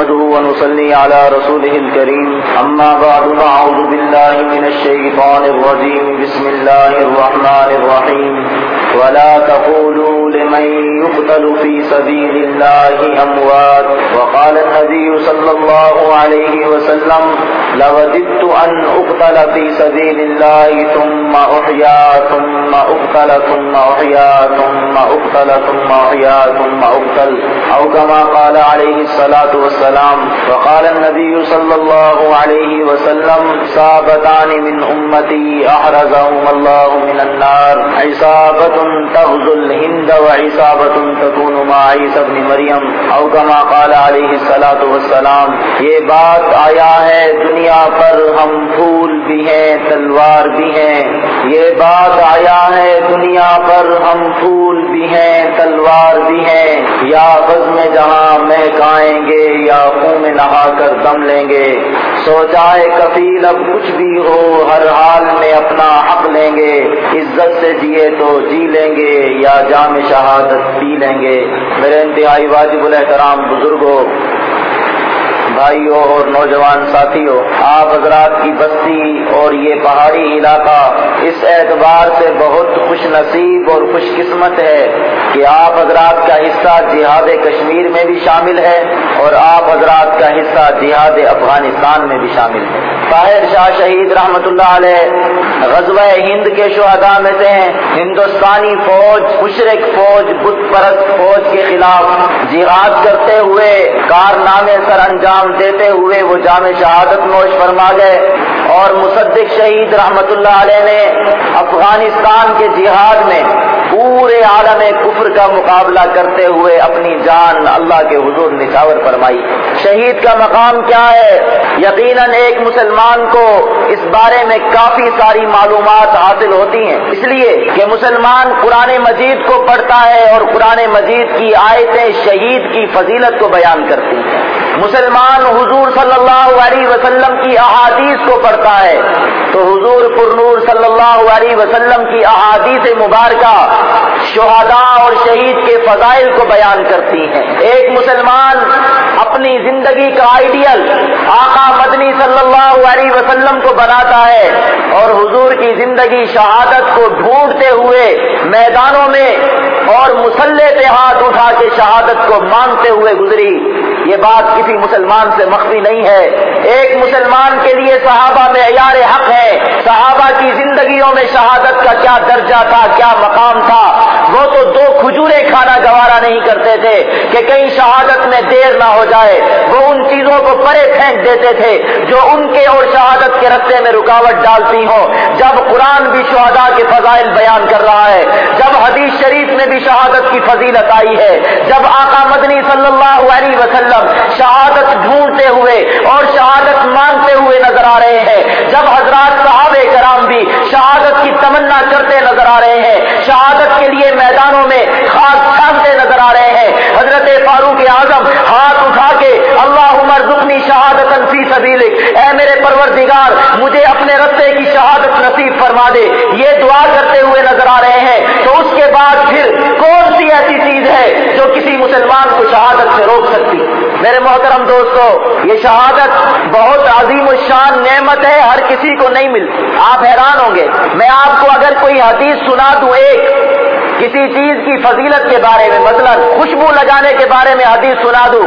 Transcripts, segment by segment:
نحمده ونصلي على رسوله الكريم. أما بعد فأعوذ بالله من الشيطان الرجيم. بسم الله الرحمن الرحيم. ولا تقولوا لمن يقتل في سبيل الله أموات. وقال النبي صلى الله عليه وسلم لوددت أن أقتل في سبيل الله ثم أحيا ثم أقتل ثم أحيا ثم أقتل ثم أحيا ثم أقتل. أو كما قال عليه الصلاة والسلام السلام وقال النبي صلى الله عليه وسلم صابتان من أمتي أحرزهم الله من النار. عصابة تغزو الهند وعصابة تكون مع عيسى بن مريم. أو كما قال عليه الصلاة والسلام، یہ بات آیا ہے دنیا پر، ہم پھول بھی ہیں، تلوار بھی ہیں. یہ بات آیا ہے دنیا پر، ہم پھول بھی ہیں، تلوار بھی ہیں. یا بز میں جہاں مہکائیں گے یا میں نہا کر دم لیں گے سوچائے کفیل اب کچھ بھی ہو، ہر حال میں اپنا حق لیں گے، عزت سے جیے تو جی لیں گے، یا جام شہادت پی لیں گے۔ میرے انتہائی واجب الحترام بزرگوں بھائیوں اور نوجوان ساتھیوں آپ حضرات کی بستی اور یہ پہاڑی علاقہ اس اعتبار سے بہت خوش نصیب اور خوش قسمت ہے کہ آپ حضرات کا حصہ جہاد کشمیر میں بھی شامل ہے اور آپ حضرات کا حصہ جہاد افغانستان میں بھی شامل ہے۔ طاہر شاہ شہید رحمت اللہ علیہ غزوہ ہند کے شہداء میں سے ہیں۔ ہندوستانی فوج، مشرق فوج، بت پرست فوج کے خلاف جہاد کرتے ہوئے کارنامے سر انجام دیتے ہوئے وہ جامع شہادت نوش فرما گئے اور مصدق شہید رحمت اللہ علیہ نے افغانستان کے جہاد میں پورے عالم کفر کا مقابلہ کرتے ہوئے اپنی جان اللہ کے حضور نشاور فرمائی۔ شہید کا مقام کیا ہے؟ یقیناً ایک مسلمان کو اس بارے میں کافی ساری معلومات حاصل ہوتی ہیں۔ اس لیے کہ مسلمان قرآن مجید کو پڑھتا ہے اور قرآن مجید کی آیتیں شہید کی فضیلت کو بیان کرتی ہیں۔ مسلمان حضور صلی اللہ علیہ وسلم کی احادیث کو پڑھتا ہے تو حضور پرنور صلی اللہ علیہ وسلم کی احادیث مبارکہ شہداء اور شہید کے فضائل کو بیان کرتی ہیں۔ ایک مسلمان اپنی زندگی کا آئیڈیل آقا مدنی صلی اللہ علیہ وسلم کو بناتا ہے اور حضور کی زندگی شہادت کو ڈھونڈتے ہوئے میدانوں میں اور مسلح پہ ہاتھ اٹھا کے شہادت کو مانگتے ہوئے گزری۔ یہ بات کسی مسلمان سے مخفی نہیں ہے۔ ایک مسلمان کے لیے صحابہ میں عیار حق ہے۔ صحابہ کی زندگیوں میں شہادت کا کیا درجہ تھا، کیا مقام تھا؟ وہ تو دو کھجورے کھانا گوارا نہیں کرتے تھے کہ کہیں شہادت میں دیر نہ ہو جائے۔ وہ ان چیزوں کو پرے پھینک دیتے تھے جو ان کے اور شہادت کے رستے میں رکاوٹ ڈالتی ہوں۔ جب قرآن بھی شہداء کے فضائل بیان کر رہا ہے، جب حدیث شریف میں بھی شہادت کی فضیلت آئی ہے۔ جب آقا مدنی صلی اللہ علیہ وسلم شہادت ڈھونڈتے ہوئے اور شہادت مانگتے ہوئے نظر آ رہے ہیں، جب حضرات صحاب کرام بھی شہادت کی تمنا کرتے نظر آ رہے ہیں، شہادت کے لیے میدانوں میں خاص چھانتے نظر آ رہے ہیں۔ حضرت فاروق اعظم ہاتھ اٹھا کے اللہ عمر دکنی شہادت فی سبیلک۔ اے میرے پروردگار، مجھے اپنے رستے کی شہادت نصیب فرما دے۔ یہ دعا کرتے ہوئے نظر آ رہے ہیں۔ تو اس کے بعد پھر کون سی ایسی چیز ہے جو کسی مسلمان کو شہادت سے روک سکتی؟ میرے محترم دوستو، یہ شہادت بہت عظیم الشان نعمت ہے، ہر کسی کو نہیں ملتی۔ آپ حیران ہوں گے۔ میں آپ کو اگر کوئی حدیث سنا دوں، ایک کسی چیز کی فضیلت کے بارے میں، مثلا خوشبو لگانے کے بارے میں حدیث سنا دوں۔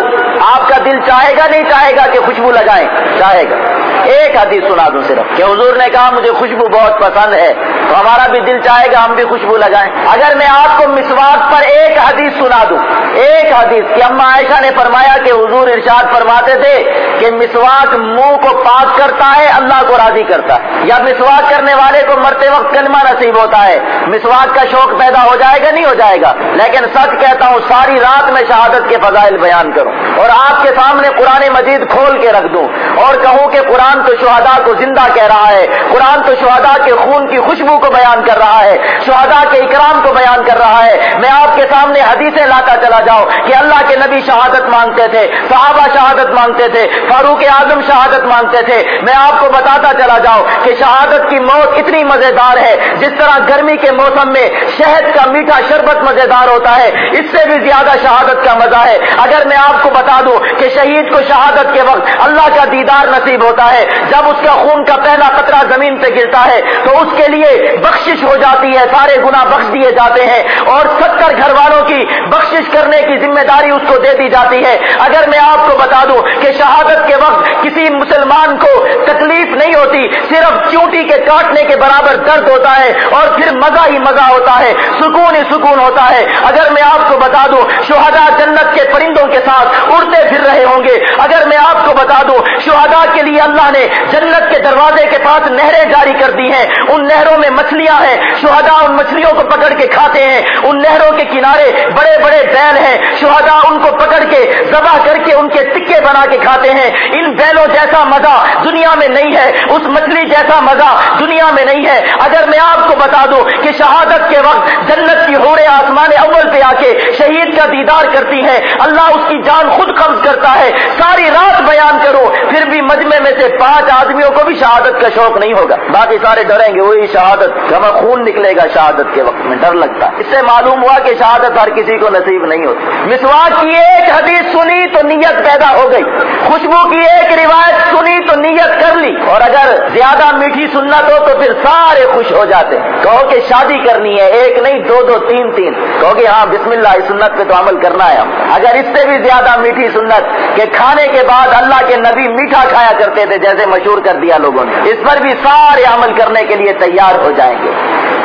آپ کا دل چاہے گا، نہیں چاہے گا کہ خوشبو لگائیں؟ چاہے گا۔ ایک حدیث سنا دوں صرف کہ حضور نے کہا، مجھے خوشبو بہت پسند ہے۔ تو ہمارا بھی دل چاہے گا ہم بھی خوشبو لگائیں۔ اگر میں آپ کو مسواک پر ایک حدیث سنا دوں، ایک حدیث کہ اما عائشہ نے فرمایا کہ حضور ارشاد فرماتے تھے کہ مسواک منہ کو پاک کرتا ہے، اللہ کو راضی کرتا ہے۔ یا مسواک کرنے والے کو مرتے وقت کلمہ نصیب ہوتا ہے۔ مسواک کا شوق پیدا ہو جائے گا، نہیں ہو جائے گا۔ لیکن سچ کہتا ہوں، ساری رات میں شہادت کے فضائل بیان کروں۔ اور آپ کے سامنے قرآن مجید کھول کے رکھ دوں۔ اور کہوں کہ قرآن تو شہداء کو زندہ کہہ رہا ہے۔ قرآن تو شہداء کے خون کی خوشبو کو بیان کر رہا ہے۔ شہداء کے اکرام کو بیان کر رہا ہے۔ میں آپ کے سامنے حدیثیں لاتا چلا جاؤں کہ اللہ کے نبی شہادت مانگتے تھے، صحابہ شہادت مانگتے تھے، فاروق اعظم شہادت مانگتے تھے۔ میں آپ کو بتاتا چلا جاؤں کہ شہادت کی موت اتنی مزیدار ہے، جس طرح گرمی کے موسم میں شہد کا میٹھا شربت مزیدار ہوتا ہے، اس سے بھی زیادہ شہادت کا مزہ ہے۔ اگر میں آپ کو بتا دوں کہ شہید کو شہادت کے وقت اللہ کا دیدار نصیب ہوتا ہے، جب اس کا خون کا پہلا قطرہ زمین پہ گرتا ہے، تو اس کے لیے بخشش ہو جاتی ہے، سارے گنا بخش دیے جاتے ہیں۔ اور ستر گھر والوں کی بخشش کرنے کی ذمہ داری اس کو دے دی جاتی ہے۔ اگر میں آپ کو بتا دوں کہ شہادت کے وقت کسی مسلمان کو تکلیف نہیں ہوتی، صرف چوٹی کے کاٹنے کے برابر درد ہوتا ہے اور پھر مزہ ہی مزہ ہوتا ہے۔ سکون ہی سکون ہوتا ہے۔ اگر میں آپ کو بتا دوں شہدا جنت کے پرندوں کے ساتھ اڑتے پھر رہے ہوں گے۔ اگر میں آپ کو بتا دوں شہدا کے لیے اللہ نے جنت کے دروازے کے پاس نہریں جاری کر دی ہیں۔ ان نہروں میں مچھلیاں ہیں۔ شہدا ان مچھلیوں کو پکڑ کے کھاتے ہیں۔ ان نہروں کے کنارے بڑے بڑے بیل ہیں۔ شہدا ان کو پکڑ کے ذبح کر کے ان کے ٹکے بنا کے کھاتے ہیں۔ ان بیلوں جیسا مزہ دنیا میں نہیں ہے۔ اس مچھلی جیسا مزہ دنیا میں نہیں ہے۔ اگر میں آپ کو بتا دوں کہ شہادت کے وقت جنت کی ہوڑے آسمان اول پہ آ کے شہید کا دیدار کرتی ہے۔ اللہ اس کی جان خود قبض کرتا ہے۔ ساری رات بیان کرو، پھر بھی مجمے میں سے پانچ آدمیوں کو بھی شہادت کا شوق نہیں ہوگا۔ باقی سارے ڈریں گے، وہی شہادت۔ ہمیں خون نکلے گا شہادت کے وقت میں، ڈر لگتا ہے۔ اس سے معلوم ہوا کہ شہادت ہر کسی کو نصیب نہیں ہوتی۔ مسواک کی ایک حدیث سنی تو نیت پیدا ہو گئی۔ خوشبو کی ایک روایت سنی تو نیت کر لی۔ اور اگر زیادہ میٹھی سنت ہو تو پھر سارے خوش ہو جاتے۔ کہو کہ شادی کرنی ہے، ایک نہیں دو دو دو تین تین۔ کہو کہ ہاں بسم اللہ اس سنت پہ تو عمل کرنا ہے ہم۔ اگر اس سے بھی زیادہ میٹھی سنت کہ کھانے کے بعد اللہ کے نبی میٹھا کھایا کرتے تھے، جیسے مشہور کر دیا لوگوں نے، اس پر بھی سارے عمل کرنے کے لیے تیار ہو جائیں گے۔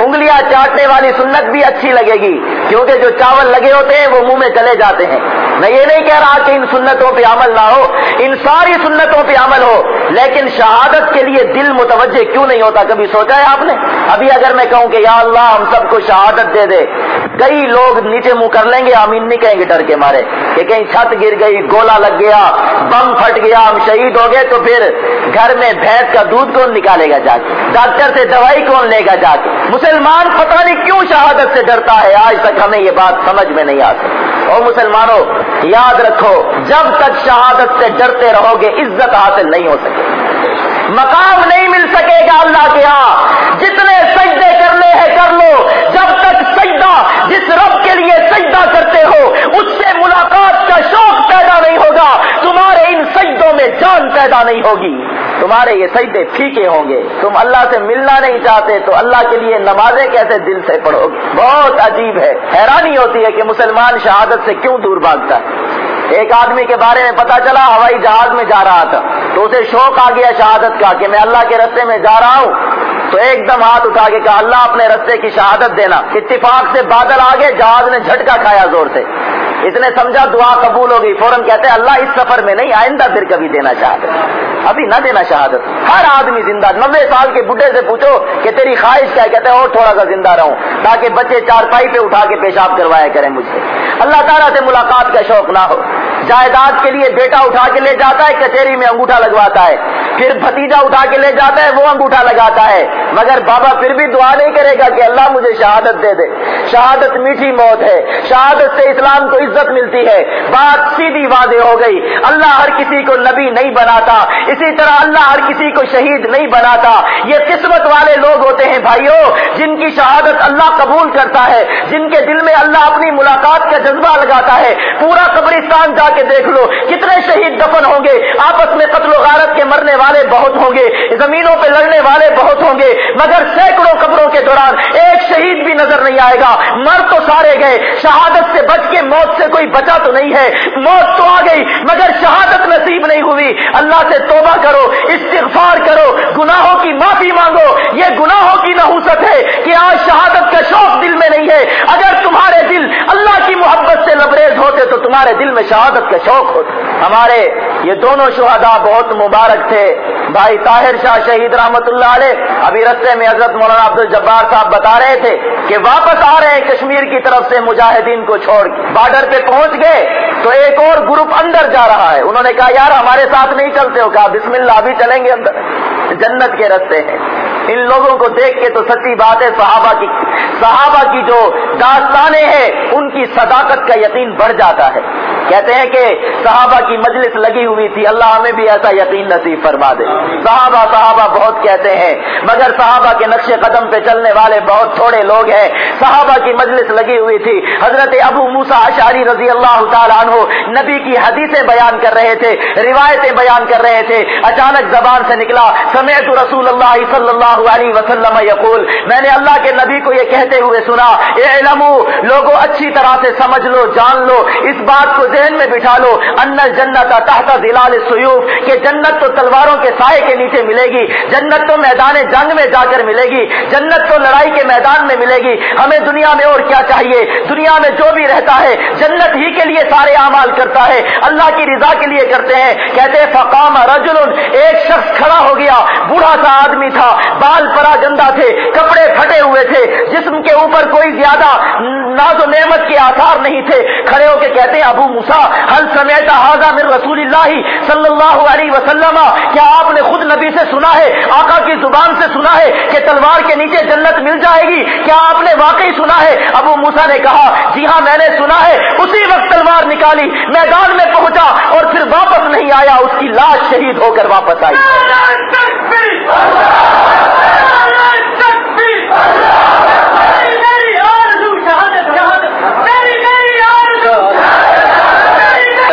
انگلیاں چاٹنے والی سنت بھی اچھی لگے گی۔ کیونکہ جو چاول لگے ہوتے ہیں وہ منہ میں چلے جاتے ہیں۔ میں یہ نہیں کہہ رہا کہ ان سنتوں پہ عمل نہ ہو، ان ساری سنتوں پہ عمل ہو، لیکن شہادت کے لیے دل متوجہ کیوں نہیں ہوتا؟ کبھی سوچا ہے آپ نے؟ ابھی اگر میں کہوں کہ یا اللہ ہم سب کو شہادت دے دے۔ کئی لوگ نیچے منہ کر لیں گے امین نہیں کہیں گے ڈر کے مارے۔ کہ کہیں چھت گر گئی، گولا لگ گیا، بم پھٹ گیا، ہم شہید ہو گئے، تو پھر گھر میں بھینس کا دودھ کون نکالے گا جا کے؟ ڈاکٹر سے دوائی کون لے گا جا کے؟ مسلمان پتہ نہیں کیوں شہادت سے ڈرتا ہے آج تک۔ ہمیں یہ بات سمجھ میں نہیں آتی اور مسلمانوں، یاد رکھو، جب تک شہادت سے ڈرتے رہو گے، عزت حاصل نہیں ہو سکے مقام نہیں مل سکے گا اللہ کے ہاں۔ جتنے سجدے کرنے ہیں، کر لو۔ جب تک سجدہ جس رب کے لیے سجدہ کرتے ہو، اس سے ملاقات کا شوق پیدا نہیں ہوگا۔ تمہارے ان سجدوں میں جان پیدا نہیں ہوگی۔ تمہارے یہ سجدے پھیکے ہوں گے۔ تم اللہ سے ملنا نہیں چاہتے تو اللہ کے لیے نمازیں کیسے دل سے پڑھو گے؟ بہت عجیب ہے۔ حیرانی ہوتی ہے کہ مسلمان شہادت سے کیوں دور بھاگتا ہے؟ ایک آدمی کے بارے میں پتا چلا، ہوائی جہاز میں جا رہا تھا۔ تو اسے شوق آ گیا شہادت کا کہ میں اللہ کے رستے میں جا رہا ہوں۔ تو ایک دم ہاتھ اٹھا کے کہا، اللہ اپنے رستے کی شہادت دینا۔ اتفاق سے بادل آگے، جہاز نے جھٹکا کھایا زور سے۔ اس نے سمجھا دعا قبول ہوگی۔ فوراً کہتے اللہ اس سفر میں نہیں، آئندہ پھر کبھی دینا شہادت ابھی نہ دینا شہادت۔ ہر آدمی زندہ نبے سال کے بڈھے سے پوچھو کہ تیری خواہش کیا ہے؟ کہتے اور تھوڑا سا زندہ رہوں، تاکہ بچے چار پائی پہ اٹھا کے پیشاب کروایا کریں مجھ سے۔ اللہ تعالیٰ سے ملاقات کا شوق نہ ہو۔ جائیداد کے لیے بیٹا اٹھا کے لے جاتا ہے، کچہری میں انگوٹھا لگواتا ہے۔ پھر بھتیجا اٹھا کے لے جاتا ہے، وہ انگوٹھا لگاتا ہے۔ مگر بابا پھر بھی دعا نہیں کرے گا کہ اللہ مجھے شہادت دے دے۔ شہادت میٹھی موت ہے۔ شہادت سے اسلام کو عزت ملتی ہے۔ بات سیدھی واضح ہو گئی۔ اللہ ہر کسی کو نبی نہیں بناتا۔ اسی طرح اللہ ہر کسی کو شہید نہیں بناتا۔ یہ قسمت والے لوگ ہوتے ہیں بھائیوں جن کی شہادت اللہ قبول کرتا ہے۔ جن کے دل میں اللہ اپنی ملاقات کا جذبہ لگاتا ہے۔ پورا قبرستان جا کے دیکھ لو، کتنے شہید دفن ہوں گے۔ آپس میں قتل و غارت کے مرنے والے بہت ہوں گے، زمینوں پہ لڑنے والے بہت ہوں گے، مگر سینکڑوں قبروں کے دوران ایک شہید بھی نظر نہیں آئے گا۔ مر تو سارے گئے، شہادت سے بچ کے موت سے کوئی بچا تو نہیں ہے۔ موت تو آ گئی، مگر شہادت نصیب نہیں ہوئی۔ اللہ سے توبہ کرو، استغفار کرو، گناہوں کی معافی مانگو۔ یہ گناہوں کی نحوست ہے کہ آج شہادت کا شوق دل میں نہیں ہے اگر تمہارے دل اللہ کی محبت سے لبریز ہوتے تو تمہارے دل میں شہادت کا شوق ہوتا ہمارے یہ دونوں شہداء بہت مبارک تھے۔ بھائی طاہر شاہ شہید رحمت اللہ علیہ ابھی رستے میں حضرت مولانا عبد الجبار صاحب بتا رہے تھے کہ واپس آ رہے ہیں کشمیر کی طرف سے مجاہدین کو چھوڑ بارڈر پہ پہنچ گئے تو ایک اور گروپ اندر جا رہا ہے۔ انہوں نے کہا، یار ہمارے ساتھ نہیں چلتے ہو، کہا، بسم اللہ، ابھی چلیں گے اندر۔ جنت کے رستے ہیں۔ ان لوگوں کو دیکھ کے تو سچی بات ہے، صحابہ کی صحابہ کی جو داستانیں ہیں، ان کی صداقت کا یقین بڑھ جاتا ہے۔ کہتے ہیں کہ صحابہ کی مجلس لگی ہوئی تھی، اللہ ہمیں بھی ایسا یقین نصیب فرما دے۔ صحابہ صحابہ بہت کہتے ہیں، مگر صحابہ کے نقش قدم پہ چلنے والے بہت تھوڑے لوگ ہیں۔ صحابہ کی مجلس لگی ہوئی تھی، حضرت ابو موسا اشاری رضی اللہ تعالیٰ عنہ نبی کی حدیثیں بیان کر رہے تھے، روایتیں بیان کر رہے تھے۔ اچانک زبان سے نکلا سمیت رسول اللہ صلی اللہ علیہ وسلم یقول، میں نے اللہ کے نبی کو یہ کہتے ہوئے سنا، اے لوگوں اچھی طرح سے سمجھ لو، جان لو، اس بات کو ذہن میں بٹھا لو، ان جنت تحت ذلال سیوف کہ جنت تو تلواروں کے سائے کے نیچے ملے گی، جنت تو میدان جنگ میں جا کر ملے گی، جنت تو لڑائی کے میدان میں ملے گی، ہمیں دنیا میں اور کیا چاہیے؟ دنیا میں جو بھی رہتا ہے، جنت ہی کے لیے سارے اعمال کرتا ہے، اللہ کی رضا کے لیے کرتے ہیں، کہتے فقام رجل، ایک شخص کھڑا ہو گیا، بوڑھا سا آدمی تھا بال پرا گندا تھے، کپڑے پھٹے ہوئے تھے، جسم کے اوپر کوئی زیادہ ناز و نعمت کے آثار نہیں تھے۔ کھڑے ہو کے کہتے ہیں، ابو مسا حل سمیتا حاضہ من رسول اللہ صلی اللہ علیہ وسلم؟ کیا آپ نے خود نبی سے سنا ہے، آقا کی زبان سے سنا ہے کہ تلوار کے نیچے جنت مل جائے گی۔ کیا آپ نے واقعی سنا ہے؟ ابو موسا نے کہا جی ہاں میں نے سنا ہے۔ اسی وقت تلوار نکالی، میدان میں پہنچا اور پھر واپس نہیں آیا۔ اس کی لاش شہید ہو کر واپس آئی۔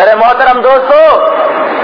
ارے محترم دوستو،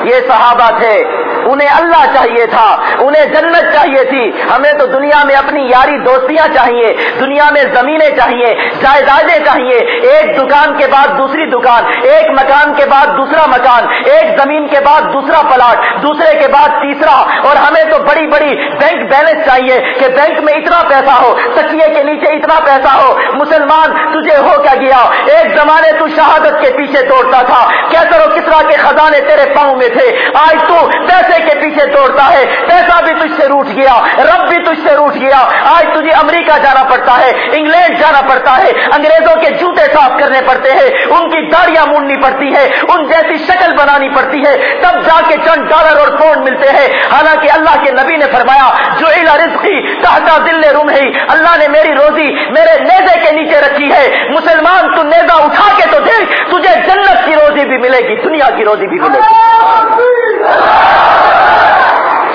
یہ صحابہ تھے۔ انہیں اللہ چاہیے تھا، انہیں جنت چاہیے تھی۔ ہمیں تو دنیا میں اپنی یاری دوستیاں چاہیے، دنیا میں زمینیں چاہیے، جائیدادیں چاہیے۔ ایک دکان کے بعد دوسری دکان، ایک مکان کے بعد دوسرا مکان، ایک زمین کے بعد دوسرا پلاٹ، دوسرے کے بعد تیسرا۔ اور ہمیں تو بڑی بڑی بینک بیلنس چاہیے کہ بینک میں اتنا پیسہ ہو تکیے کے نیچے اتنا پیسہ ہو۔ مسلمان، تجھے ہو کیا گیا؟ ایک زمانے تو شہادت کے پیچھے توڑتا تھا۔ کیسر و کسرا کے خزانے تیرے پاؤں میں تھے؟ آج تو پیسے کے پیچھے توڑتا ہے، پیسہ بھی تجھ سے روٹ گیا، رب بھی تجھ سے روٹ گیا۔ آج تجھے امریکہ جانا پڑتا ہے، انگلینڈ جانا پڑتا ہے۔ انگریزوں کے جوتے صاف کرنے پڑتے ہیں، ان کی داڑیاں مونڈنی پڑتی ہے ان جیسی شکل بنانی پڑتی ہے۔ تب جا کے چند ڈالر اور فون ملتے ہیں۔ حالانکہ اللہ کے نبی نے فرمایا جو الا رزقی تحتا دل روم ہے اللہ نے میری روزی میرے نیزے کے نیچے رکھی ہے۔ مسلمان، تو نیزا اٹھا کے تو دیکھ، تجھے جنت کی روزی بھی ملے گی، دنیا کی روزی بھی ملے گی۔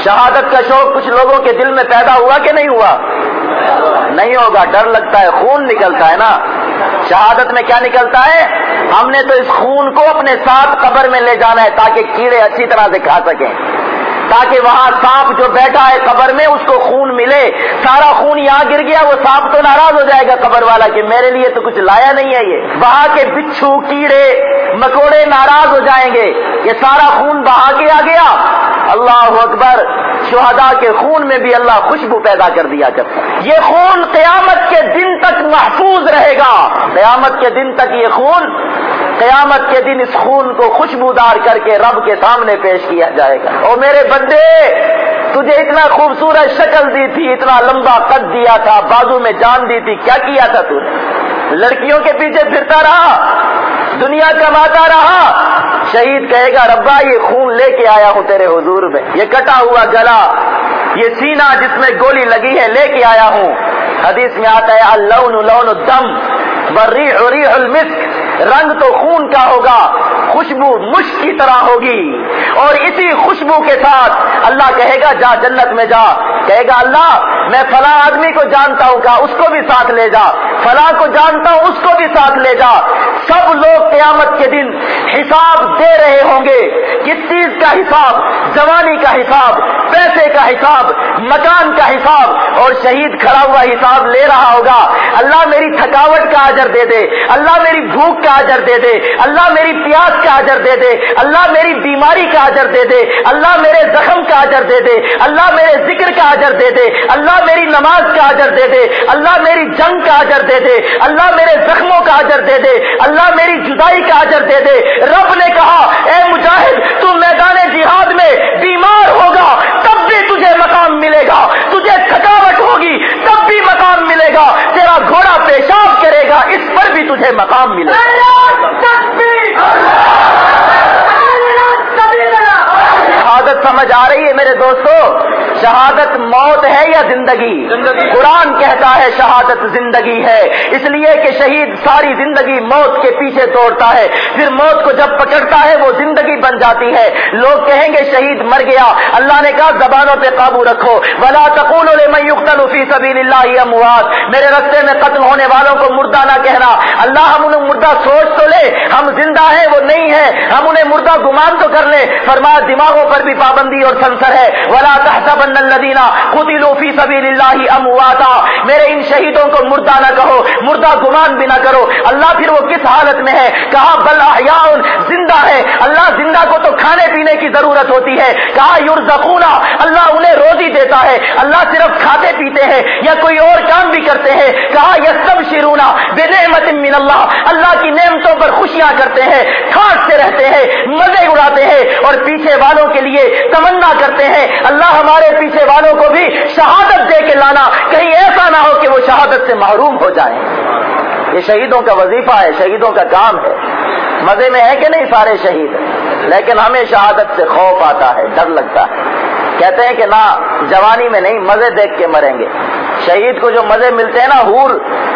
شہادت کا شوق کچھ لوگوں کے دل میں پیدا ہوا کہ نہیں ہوا؟ نہیں ہوگا، ڈر لگتا ہے، خون نکلتا ہے نا؟ شہادت میں کیا نکلتا ہے؟ ہم نے تو اس خون کو اپنے ساتھ قبر میں لے جانا ہے تاکہ کیڑے اچھی طرح سے کھا سکیں۔ تاکہ وہاں سانپ جو بیٹھا ہے قبر میں، اس کو خون ملے۔ سارا خون یہاں گر گیا، وہ سانپ تو ناراض ہو جائے گا قبر والا کہ میرے لیے تو کچھ لایا نہیں ہے یہ۔ وہاں کے بچھو، کیڑے، مکوڑے ناراض ہو جائیں گے۔ یہ سارا خون بہا کے آ گیا۔ اللہ اکبر شہدا کے خون میں بھی اللہ خوشبو پیدا کر دیا کرتا یہ خون قیامت کے دن تک محفوظ رہے گا۔ قیامت کے دن تک یہ خون قیامت کے دن اس خون کو خوشبودار کر کے رب کے سامنے پیش کیا جائے گا۔ اور میرے بندے، تجھے اتنا خوبصورت شکل دی تھی، اتنا لمبا قد دیا تھا، بازو میں جان دی تھی، کیا کیا تھا تو؟ نے لڑکیوں کے پیچھے پھرتا رہا، دنیا کماتا رہا۔ شہید کہے گا، ربا، یہ خون لے کے آیا ہوں تیرے حضور میں۔ یہ کٹا ہوا گلا، یہ سینہ جس میں گولی لگی ہے، لے کے آیا ہوں۔ حدیث میں آتا ہے، اللون، لون دم بری المسک۔ رنگ تو خون کا ہوگا، خوشبو مشک کی طرح ہوگی۔ اور اسی خوشبو کے ساتھ اللہ کہے گا، جا جنت میں جا۔ کہے گا، اللہ، میں فلاں آدمی کو جانتا ہوں، کہا، اس کو بھی ساتھ لے جا۔ فلاں کو جانتا ہوں، اس کو بھی ساتھ لے جا۔ سب لوگ قیامت کے دن حساب دے رہے ہوں گے۔ کس چیز کا حساب؟ جوانی کا حساب، پیسے کا حساب، مکان کا حساب۔ اور شہید کھڑا ہوا حساب لے رہا ہوگا۔ اللہ میری تھکاوٹ کا اجر دے دے۔ اللہ میری بھوک کا اجر دے دے۔ اللہ میری پیاس کا اجر دے دے۔ اللہ میری بیماری کا اجر دے دے۔ اللہ میرے زخم کا اجر دے دے۔ اللہ میرے ذکر کا اجر دے دے۔ اللہ میری نماز کا اجر دے دے۔ اللہ میری جنگ کا اجر دے دے۔ اللہ میرے زخموں کا اجر دے دے۔ اللہ میری جدائی کا اجر دے دے۔ رب نے کہا، اے مجاہد، تو میدان جہاد میں بیمار ہوگا۔ تجھے مقام ملے گا، تجھے تھکاوٹ ہوگی، تب بھی مقام ملے گا، تیرا گھوڑا پیشاب کرے گا، اس پر بھی تجھے مقام ملے گا۔ عادت سمجھ آ رہی ہے میرے دوستو؟ شہادت موت ہے یا زندگی؟ قرآن کہتا ہے شہادت زندگی ہے۔ اس لیے کہ شہید ساری زندگی موت کے پیچھے توڑتا ہے۔ پھر موت کو جب پکڑتا ہے وہ زندگی بن جاتی ہے۔ لوگ کہیں گے شہید مر گیا۔ اللہ نے کہا زبانوں پہ قابو رکھو۔ بلا تقول فی سبیل اللہ اموات میرے رستے میں قتل ہونے والوں کو مردہ نہ کہنا۔ اللہ ہم انہیں مردہ سوچ تو لے۔ ہم زندہ ہیں وہ نہیں ہے ہم انہیں مردہ گمان تو کر لیں فرمایا دماغوں پر بھی پابندی اور سنسر ہے۔ ولا تحسبن الذين قتلوا في سبيل الله امواتا میرے ان شہیدوں کو مردہ نہ کہو، مردہ گمان بھی نہ کرو۔ اللہ پھر وہ کس حالت میں ہے؟ کہا، بل احیاء زندہ ہے۔ اللہ زندہ کو تو کھانے پینے کی ضرورت ہوتی ہے۔ کہا یرزقونا اللہ انہیں روزی دیتا ہے۔ اللہ صرف کھاتے پیتے ہیں یا کوئی اور کام بھی کرتے ہیں؟ کہا یہ سب من اللہ اللہ کی نعمتوں پر خوشیاں کرتے ہیں ٹھاٹ سے رہتے ہیں، مزے اڑاتے ہیں اور پیچھے والوں کے لیے تمنا کرتے ہیں۔ اللہ ہمارے پیچھے والوں کو بھی شہادت دے کے لانا، کہیں ایسا نہ ہو کہ وہ شہادت سے محروم ہو جائیں۔ یہ شہیدوں کا وظیفہ ہے، شہیدوں کا کام ہے۔ مزے میں ہے کہ نہیں سارے شہید؟ لیکن ہمیں شہادت سے خوف آتا ہے، ڈر لگتا ہے۔ کہتے ہیں کہ نہ، جوانی میں نہیں، مزے دیکھ کے مریں گے۔ شہید کو جو مزے ملتے ہیں نا ہور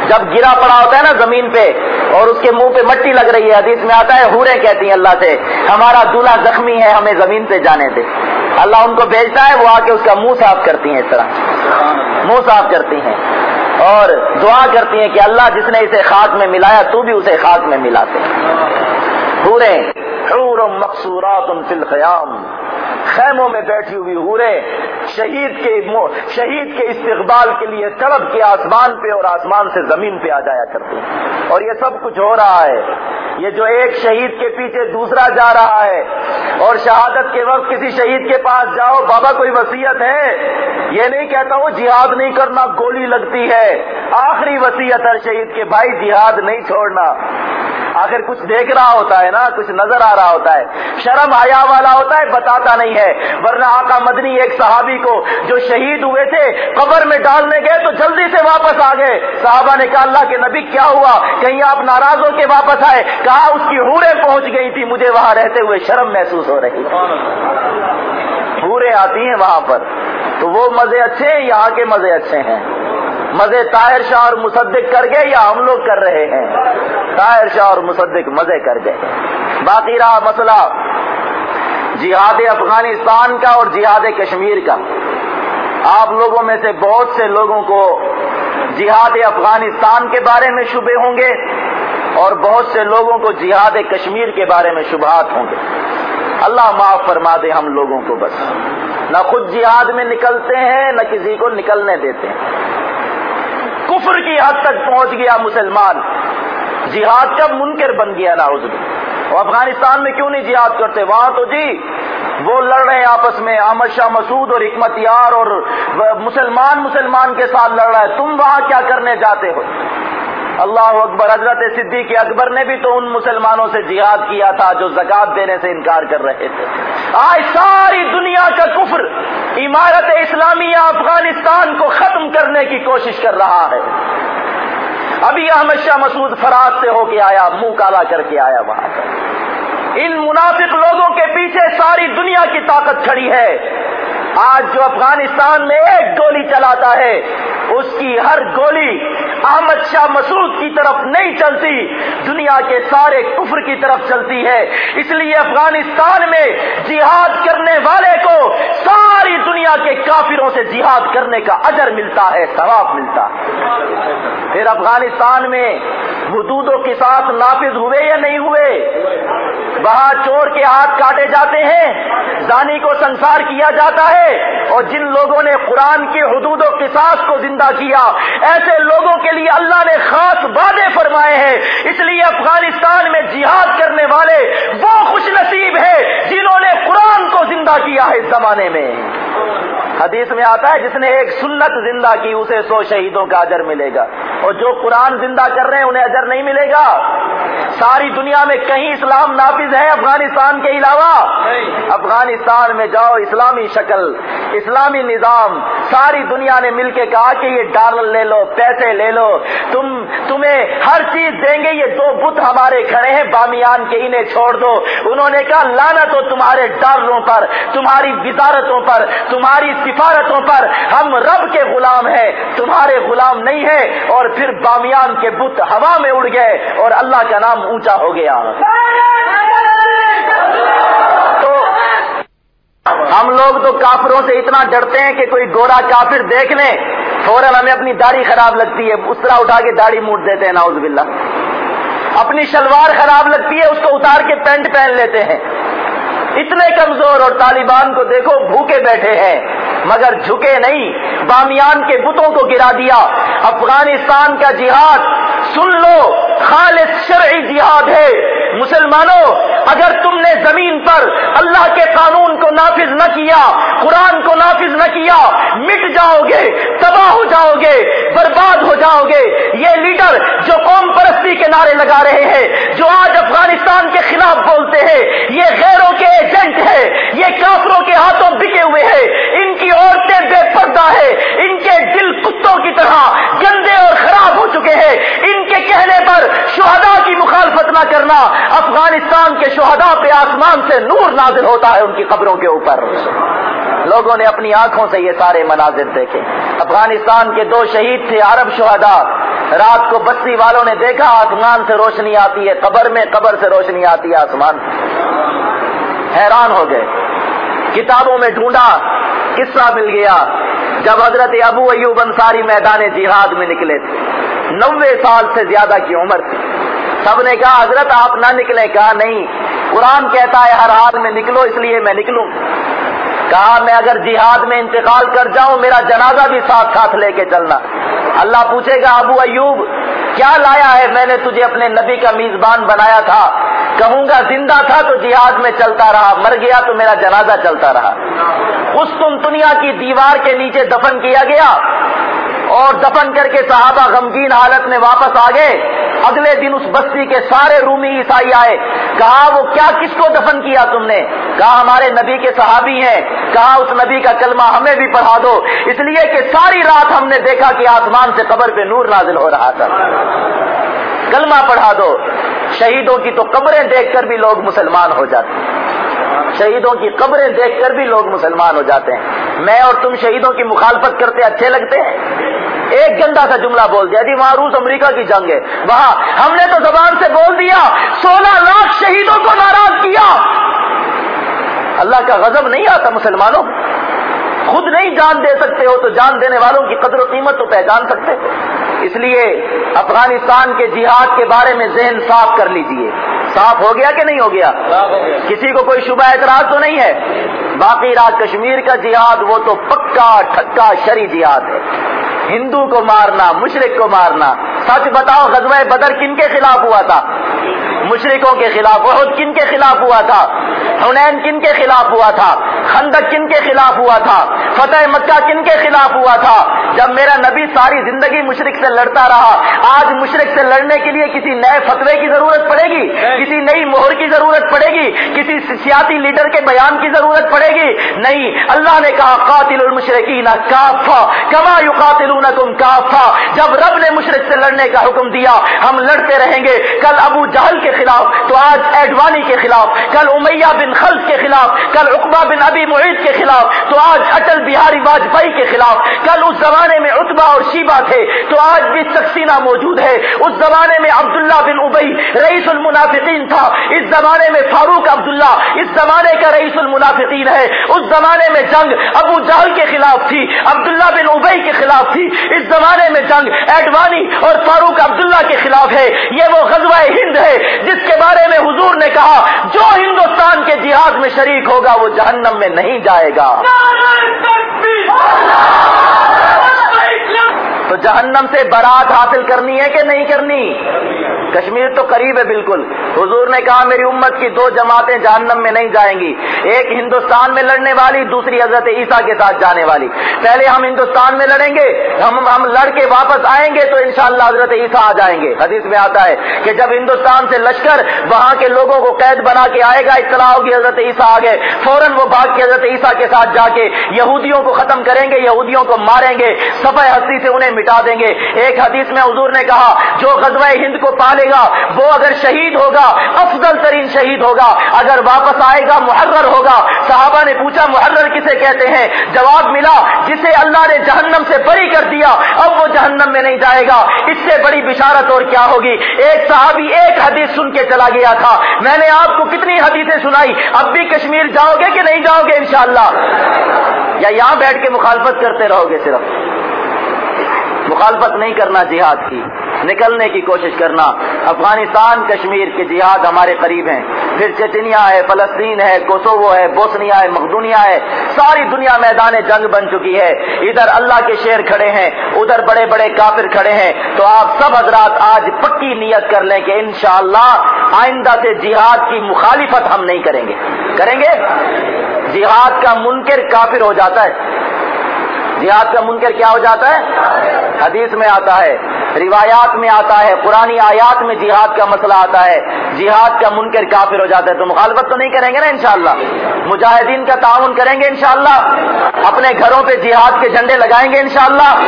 جب گرا پڑا ہوتا ہے نا زمین پہ اور اس کے منہ پہ مٹی لگ رہی ہے، حدیث میں آتا ہے ہورے کہتی ہیں اللہ سے، ہمارا دلہا زخمی ہے، ہمیں زمین پہ جانے دے۔ اللہ ان کو بھیجتا ہے، وہ آ کے اس کا منہ صاف کرتی ہیں اس طرح۔ منہ صاف کرتی ہیں۔ اور دعا کرتی ہیں کہ اللہ جس نے اسے خاک میں ملایا، تو بھی اسے خاک میں ملاتے ہورے پورے مقصورات فی الخیام۔ خیموں میں بیٹھی ہوئی ہورے شہید کے شہید کے استقبال کے لیے تڑپ کے آسمان پہ اور آسمان سے زمین پہ آ جایا کرتے ہیں۔ اور یہ سب کچھ ہو رہا ہے۔ یہ جو ایک شہید کے پیچھے دوسرا جا رہا ہے۔ اور شہادت کے وقت کسی شہید کے پاس جاؤ، بابا کوئی وسیعت ہے؟ یہ نہیں کہتا ہوں جہاد نہیں کرنا، گولی لگتی ہے۔ آخری وسیعت ہر شہید کے، بھائی جہاد نہیں چھوڑنا۔ آخر کچھ دیکھ رہا ہوتا ہے نا، کچھ نظر آ رہا ہوتا ہے۔ شرم آیا والا ہوتا ہے، بتاتا نہیں ہے۔ ورنہ آقا مدنی ایک صحابی کو جو شہید ہوئے تھے، قبر میں ڈالنے گئے تو جلدی سے واپس آ گئے۔ صحابہ نے کہا، اللہ کے نبی، کیا ہوا؟ کہیں آپ ناراض ہو کے واپس آئے؟ کہا، اس کی ہوڑے پہنچ گئی تھی، مجھے وہاں رہتے ہوئے شرم محسوس ہو رہی ہورے آتی ہیں وہاں پر۔ تو وہ مزے اچھے ہیں یہاں کے مزے اچھے ہیں؟ مزے طاہر شاہ اور مصدق کر گئے یا ہم لوگ کر رہے ہیں؟ طاہر شاہ اور مصدق مزے کر گئے۔ باقی رہا مسئلہ جہاد افغانستان کا اور جہاد کشمیر کا۔ آپ لوگوں میں سے بہت سے لوگوں کو جہاد افغانستان کے بارے میں شبے ہوں گے اور بہت سے لوگوں کو جہاد کشمیر کے بارے میں شبہات ہوں گے۔ اللہ معاف فرما دے ہم لوگوں کو بس۔ نہ خود جہاد میں نکلتے ہیں، نہ کسی کو نکلنے دیتے ہیں۔ کفر کی حد تک پہنچ گیا مسلمان۔ جہاد کا منکر بن گیا نا اس افغانستان میں کیوں نہیں جہاد کرتے؟ وہاں تو جی وہ لڑ رہے ہیں آپس میں، احمد شاہ مسعود اور حکمت یار اور مسلمان مسلمان کے ساتھ لڑ رہا ہے۔ تم وہاں کیا کرنے جاتے ہو؟ اللہ اکبر، حضرت صدیق اکبر نے بھی تو ان مسلمانوں سے جہاد کیا تھا جو زکات دینے سے انکار کر رہے تھے۔ آج ساری دنیا کا کفر عمارت اسلامیہ افغانستان کو ختم کرنے کی کوشش کر رہا ہے۔ ابھی احمد شاہ مسعود فراز سے ہو کے آیا، منہ کالا کر کے آیا وہاں پر۔ ان منافق لوگوں کے پیچھے ساری دنیا کی طاقت کھڑی ہے۔ آج جو افغانستان میں ایک گولی چلاتا ہے، اس کی ہر گولی احمد شاہ مسعود کی طرف نہیں چلتی، دنیا کے سارے کفر کی طرف چلتی ہے۔ اس لیے افغانستان میں جہاد کرنے والے کو ساری دنیا کے کافروں سے جہاد کرنے کا اجر ملتا ہے، ثواب ملتا ہے۔ پھر افغانستان میں حدودوں کے ساتھ نافذ ہوئے یا نہیں ہوئے؟ وہاں چور کے ہاتھ کاٹے جاتے ہیں، زانی کو سنسار کیا جاتا ہے اور جن لوگوں نے قرآن کی حدود و قصاص کو زندہ کیا، ایسے لوگوں کے لیے اللہ نے خاص وعدے فرمائے ہیں۔ اس لیے افغانستان میں جہاد کرنے والے وہ خوش نصیب ہے جنہوں نے قرآن کو زندہ کیا ہے اس زمانے میں۔ حدیث میں آتا ہے، جس نے ایک سنت زندہ کی، اسے سو شہیدوں کا اجر ملے گا۔ اور جو قرآن زندہ کر رہے ہیں، انہیں اجر نہیں ملے گا۔ ساری دنیا میں کہیں اسلام نافذ ہے افغانستان کے علاوہ؟ افغانستان میں جاؤ اسلامی شکل اسلامی نظام ساری دنیا نے مل کے کہا کہ یہ ڈالر لے لو پیسے لے لو۔ تم تمہیں ہر چیز دیں گے یہ دو بت ہمارے کھڑے ہیں بامیان کے انہیں چھوڑ دو۔ انہوں نے کہا لانا تو تمہارے ڈالروں پر تمہاری وزارتوں پر تمہاری سفارتوں پر۔ ہم رب کے غلام ہیں تمہارے غلام نہیں ہے اور پھر بامیان کے بت ہوا میں اڑ گئے اور اللہ کا نام اونچا ہو گیا۔ تو ہم لوگ تو کافروں سے اتنا ڈرتے ہیں کہ کوئی گورا کافر دیکھ لیں فوراً ہمیں اپنی داڑھی خراب لگتی ہے اس طرح اٹھا کے داڑھی موٹ دیتے ہیں ناؤز باللہ۔ اپنی شلوار خراب لگتی ہے، اس کو اتار کے پینٹ پہن لیتے ہیں۔ اتنے کمزور اور طالبان کو دیکھو، بھوکے بیٹھے ہیں۔ مگر جھکے نہیں، بامیان کے بتوں کو گرا دیا۔ افغانستان کا جہاد سن لو خالص شرعی جہاد ہے۔ مسلمانوں، اگر تم نے زمین پر اللہ کے قانون کو نافذ نہ کیا، قرآن کو نافذ نہ کیا، مٹ جاؤ گے تباہ ہو جاؤ گے برباد ہو جاؤ گے یہ لیڈر جو قوم پرستی کے نعرے لگا رہے ہیں، جو آج افغانستان کے خلاف بولتے ہیں، یہ غیروں کے ایجنٹ ہے یہ کافروں کے ہاتھوں بکے ہوئے ہیں، ان کی عورتیں بے پردہ ہے ان کے دل کتوں کی طرح گندے اور خراب ہو چکے ہیں، ان کے کہنے پر شہداء کی مخالفت نہ کرنا افغانستان کے شہداء پہ آسمان سے نور نازل ہوتا ہے ان کی قبروں کے اوپر۔ لوگوں نے اپنی آنکھوں سے یہ سارے مناظر دیکھے۔ افغانستان کے دو شہید تھے، عرب شہداء۔ رات کو بستی والوں نے دیکھا، آسمان سے روشنی آتی ہے، قبر میں قبر سے روشنی آتی ہے، آسمان۔ حیران ہو گئے۔ کتابوں میں ڈھونڈا، قصہ مل گیا۔ جب حضرت ابو ایوب انصاری میدان جہاد میں نکلے تھے۔ نوے سال سے زیادہ کی عمر تھی۔ سب نے کہا، حضرت آپ نہ نکلے کہا، نہیں۔ قرآن کہتا ہے، ہر حال میں نکلو، اس لیے میں نکلوں۔ کہا، میں اگر جہاد میں انتقال کر جاؤں، میرا جنازہ بھی ساتھ ساتھ لے کے چلنا۔ اللہ پوچھے گا، ابو ایوب، کیا لایا ہے؟ میں نے تجھے اپنے نبی کا میزبان بنایا تھا۔ کہوں گا، زندہ تھا تو جہاد میں چلتا رہا، مر گیا تو میرا جنازہ چلتا رہا۔ اس تم دنیا کی دیوار کے نیچے دفن کیا گیا۔ اور دفن کر کے صحابہ غمگین حالت میں واپس آ گئے۔ اگلے دن اس بستی کے سارے رومی عیسائی آئے۔ کہا، وہ کیا کس کو دفن کیا تم نے؟ کہا، ہمارے نبی کے صحابی ہیں۔ کہا، اس نبی کا کلمہ ہمیں بھی پڑھا دو۔ اس لیے کہ ساری رات ہم نے دیکھا کہ آسمان سے قبر پہ نور نازل ہو رہا تھا۔ کلمہ پڑھا دو۔ شہیدوں کی تو قبریں دیکھ کر بھی لوگ مسلمان ہو جاتے۔ ہیں شہیدوں کی قبریں دیکھ کر بھی لوگ مسلمان ہو جاتے ہیں۔ میں اور تم شہیدوں کی مخالفت کرتے اچھے لگتے ہیں۔ ایک گندا سا جملہ بول دیا جی وہاں روس امریکہ کی جنگ ہے۔ وہاں ہم نے تو زبان سے بول دیا، سولہ لاکھ شہیدوں کو ناراض کیا۔ اللہ کا غضب نہیں آتا مسلمانوں خود نہیں جان دے سکتے ہو تو جان دینے والوں کی قدر و قیمت تو پہچان سکتے اس لیے افغانستان کے جہاد کے بارے میں ذہن صاف کر لیجیے۔ صاف ہو گیا کہ نہیں ہو گیا؟ کسی کو کوئی شبہ اعتراض تو نہیں ہے؟ باقی راج کشمیر کا جہاد وہ تو پکا ٹھکا شری جہاد ہے۔ ہندو کو مارنا مشرق کو مارنا۔ سچ بتاؤ غزوہ بدر کن کے خلاف ہوا تھا؟ مشرقوں کے خلاف بہت کن کے خلاف ہوا تھا؟ حنین کن کے خلاف ہوا تھا؟ خندق کن کے خلاف ہوا تھا؟ فتح مکہ کن کے خلاف ہوا تھا؟ جب میرا نبی ساری زندگی مشرق سے لڑتا رہا، آج مشرق سے لڑنے کے لیے کسی نئے فتوے کی ضرورت پڑے گی؟ کسی نئی مہر کی ضرورت پڑے گی؟ کسی سیاسی لیڈر کے بیان کی ضرورت پڑے گی؟ نہیں، اللہ نے کہا، قاتل المشرقین کافا کما یو قاتل کافا جب رب نے مشرق سے لڑنے کا حکم دیا، ہم لڑتے رہیں گے۔ کل ابو جہل کے خلاف، تو آج ایڈوانی کے خلاف، کل امیہ بن خلف کے خلاف، کل اقبا بن ابی معید کے خلاف، تو آج اٹل بہاری واجپئی کے خلاف، کل اس زمانے میں اتبا اور شیبا تھے، تو آج بھی سکسینہ موجود ہے۔ اس زمانے میں عبداللہ بن ابئی رئیس المنافقین تھا، اس زمانے میں فاروق عبداللہ، اس زمانے کا رئیس المنافقین ہے۔ اس زمانے میں جنگ ابو جہل کے خلاف تھی، عبداللہ بن ابئی کے خلاف تھی۔ اس زمانے میں جنگ ایڈوانی اور فاروق عبداللہ کے خلاف ہے۔ یہ وہ غزوہ ہند ہے۔ جس کے بارے میں حضور نے کہا، جو ہندوستان کے جہاد میں شریک ہوگا، وہ جہنم میں نہیں جائے گا۔ تو جہنم سے برات حاصل کرنی ہے کہ نہیں کرنی؟ کشمیر تو قریب ہے بالکل۔ حضور نے کہا، میری امت کی دو جماعتیں جہنم میں نہیں جائیں گی۔ ایک ہندوستان میں لڑنے والی، دوسری حضرت عیسیٰ کے ساتھ جانے والی۔ پہلے ہم ہندوستان میں لڑیں گے، ہم ہم لڑ کے واپس آئیں گے تو انشاءاللہ حضرت عیسیٰ آ جائیں گے۔ حدیث میں آتا ہے کہ جب ہندوستان سے لشکر وہاں کے لوگوں کو قید بنا کے آئے گا، اطلاع ہوگی حضرت عیسیٰ آگے فوراً وہ بھاگ کے حضرت عیسیٰ کے ساتھ جا کے یہودیوں کو ختم کریں گے، یہودیوں کو ماریں گے سفید ہستی سے انہیں مٹا دیں گے۔ ایک حدیث میں حضور نے کہا، جو غزوہ ہند کو پالے گا، وہ اگر شہید ہوگا، افضل ترین شہید ہوگا۔ اگر واپس آئے گا، محرر ہوگا۔ صحابہ نے پوچھا، محرر کسے کہتے ہیں؟ جواب ملا، جسے اللہ نے جہنم سے بری کر دیا، اب وہ جہنم میں نہیں جائے گا۔ اس سے بڑی بشارت اور کیا ہوگی؟ ایک صحابی ایک حدیث سن کے چلا گیا تھا۔ میں نے آپ کو کتنی حدیثیں سنائی، اب بھی کشمیر جاؤ گے کہ نہیں جاؤ گے انشاءاللہ؟ یا یہاں بیٹھ کے مخالفت کرتے رہو گے صرف۔ مخالفت نہیں کرنا جہاد کی۔ نکلنے کی کوشش کرنا۔ افغانستان، کشمیر کے جہاد ہمارے قریب ہیں۔ پھر چچنیا ہے، فلسطین ہے، کوسوو ہے، بوسنیا ہے مخدونیا ہے۔ ساری دنیا میدان جنگ بن چکی ہے۔ ادھر اللہ کے شیر کھڑے ہیں، ادھر بڑے بڑے کافر کھڑے ہیں۔ تو آپ سب حضرات آج پکی نیت کر لیں کہ انشاءاللہ آئندہ سے جہاد کی مخالفت ہم نہیں کریں گے۔ کریں گے؟ جہاد کا منکر کافر ہو جاتا ہے۔ جہاد کا منکر کیا ہو جاتا ہے؟ حدیث میں آتا ہے۔ روایات میں آتا ہے پرانی آیات میں جہاد کا مسئلہ آتا ہے۔ جہاد کا منکر کافر ہو جاتا ہے۔ تو مخالفت تو نہیں کریں گے نا انشاءاللہ۔ مجاہدین کا تعاون کریں گے انشاءاللہ۔ اپنے گھروں پہ جہاد کے جھنڈے لگائیں گے انشاءاللہ۔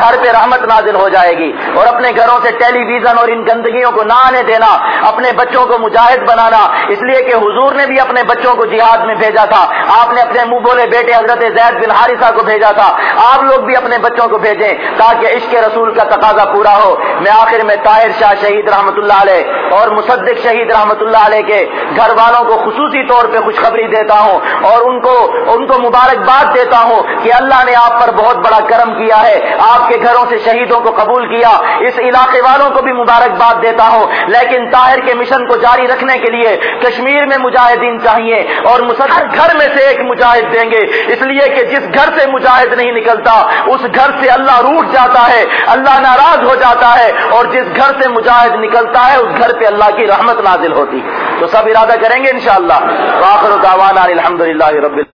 گھر پہ رحمت نازل ہو جائے گی۔ اور اپنے گھروں سے ٹیلی ویژن اور ان گندگیوں کو نہ آنے دینا۔ اپنے بچوں کو مجاہد بنانا۔ اس لیے کہ حضور نے بھی اپنے بچوں کو جہاد میں بھیجا تھا۔ آپ نے اپنے منہ بولے بیٹے حضرت زید بن حارثہ کو بھیجا تھا۔ آپ لوگ بھی اپنے بچوں کو بھیجیں تاکہ عشق رسول کا تقاضا پورا ہو میں آخر میں طاہر شاہ شہید رحمت اللہ علیہ اور مصدق شہید رحمت اللہ علیہ کے گھر والوں کو خصوصی طور پہ خوشخبری دیتا ہوں اور ان کو ان کو مبارکباد دیتا ہوں کہ اللہ نے آپ پر بہت بڑا کرم کیا ہے۔ آپ کے گھروں سے شہیدوں کو قبول کیا، اس علاقے والوں کو بھی مبارکباد دیتا ہوں۔ لیکن طاہر کے مشن کو جاری رکھنے کے لیے کشمیر میں مجاہدین چاہیے اور مسلح گھر میں سے ایک مجاہد دیں گے۔ اس لیے کہ جس گھر سے مجاہد نہیں نکلتا، اس گھر سے اللہ روٹ جاتا ہے۔ اللہ ناراض ہو جاتا ہے اور جس گھر سے مجاہد نکلتا ہے، اس گھر پہ اللہ کی رحمت نازل ہوتی ہے۔ تو سب ارادہ کریں گے انشاءاللہ۔ شاء اللہ الحمد للہ رب